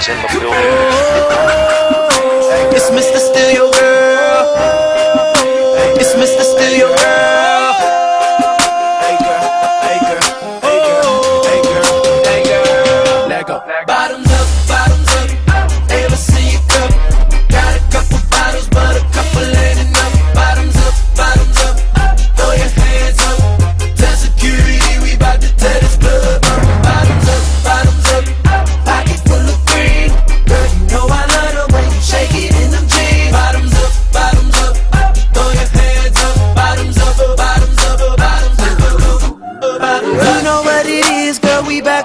is in the building. It's Mr. Steal Your Girl. It's Mr. Steal Your Girl. Hey girl, hey girl, hey girl, hey girl, hey girl. Let go.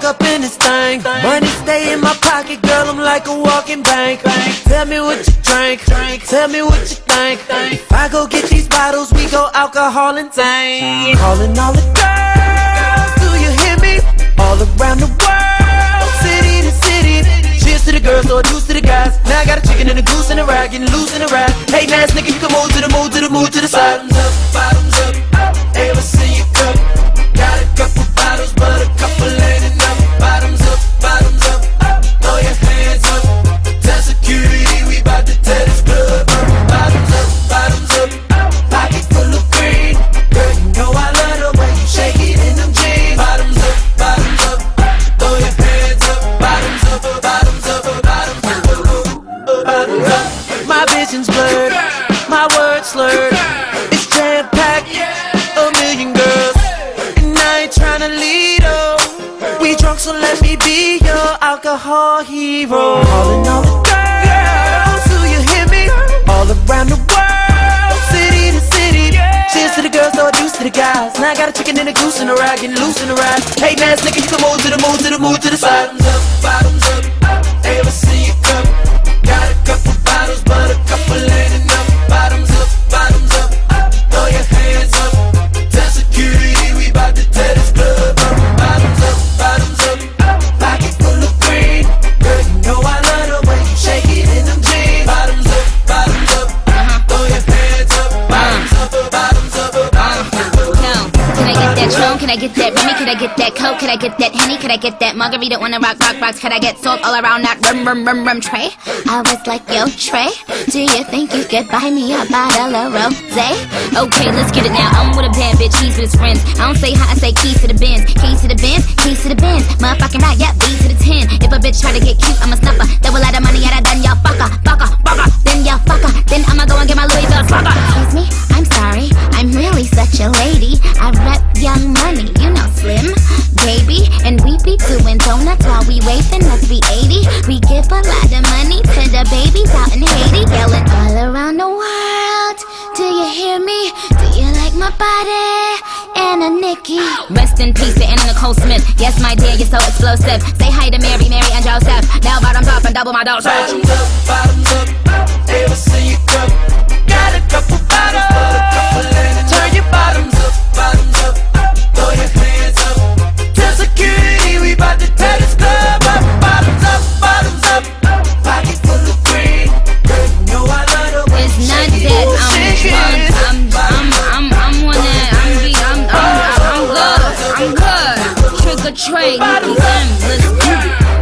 Up in this thing. Money stay in my pocket, girl. I'm like a walking bank. Tell me what you drink. Tell me what you think. If I go get these bottles, we go alcohol and tank. Calling all the girls, do you hear me? All around the world, city to city. Cheers to the girls, or deuce to the guys. Now I got a chicken and a goose and a rag, getting loose in a rag. Hey, ass nigga, you can move to the move to the move to the side. Bottoms up, bottoms drunk, so let me be your alcohol hero. Calling all the girls, do you hear me? All around the world, city to city. Cheers to the girls, no deuce to the guys. Now I got a chicken and a goose and a rag, getting loose in the ride. Hey, ass nigga, you can move to the move to the move to the side. Bottoms up, bottoms up. See you cup? Can I get that Remy? Can I get that Coke? Can I get that Henny? Can I get that Margarita? Wanna rock, rock, rocks? Can I get salt all around that rum, rum, rum, rum Trey? I was like, yo, Trey, do you think you could buy me a bottle of rosé? Okay, let's get it now. I'm with a bad bitch, he's with his friends. I don't say hi, I say keys to the Benz. Keys to the Benz, keys to the Benz. Motherfucking right, yeah, B to the 10. If a bitch try to get cute, I'm a snuffer. Double out of money, donuts while we wait, then must be 80. We give a lot of money to the babies out in Haiti, yelling all around the world. Do you hear me? Do you like my body? Anna Nicki. Rest in peace to Anna Nicole Smith. Yes, my dear, you're so explosive. Say hi to Mary, Mary, and Joseph. Now bottoms up and double my dose. Bottoms up, bottoms up. Ever see Make me confirm, let's go.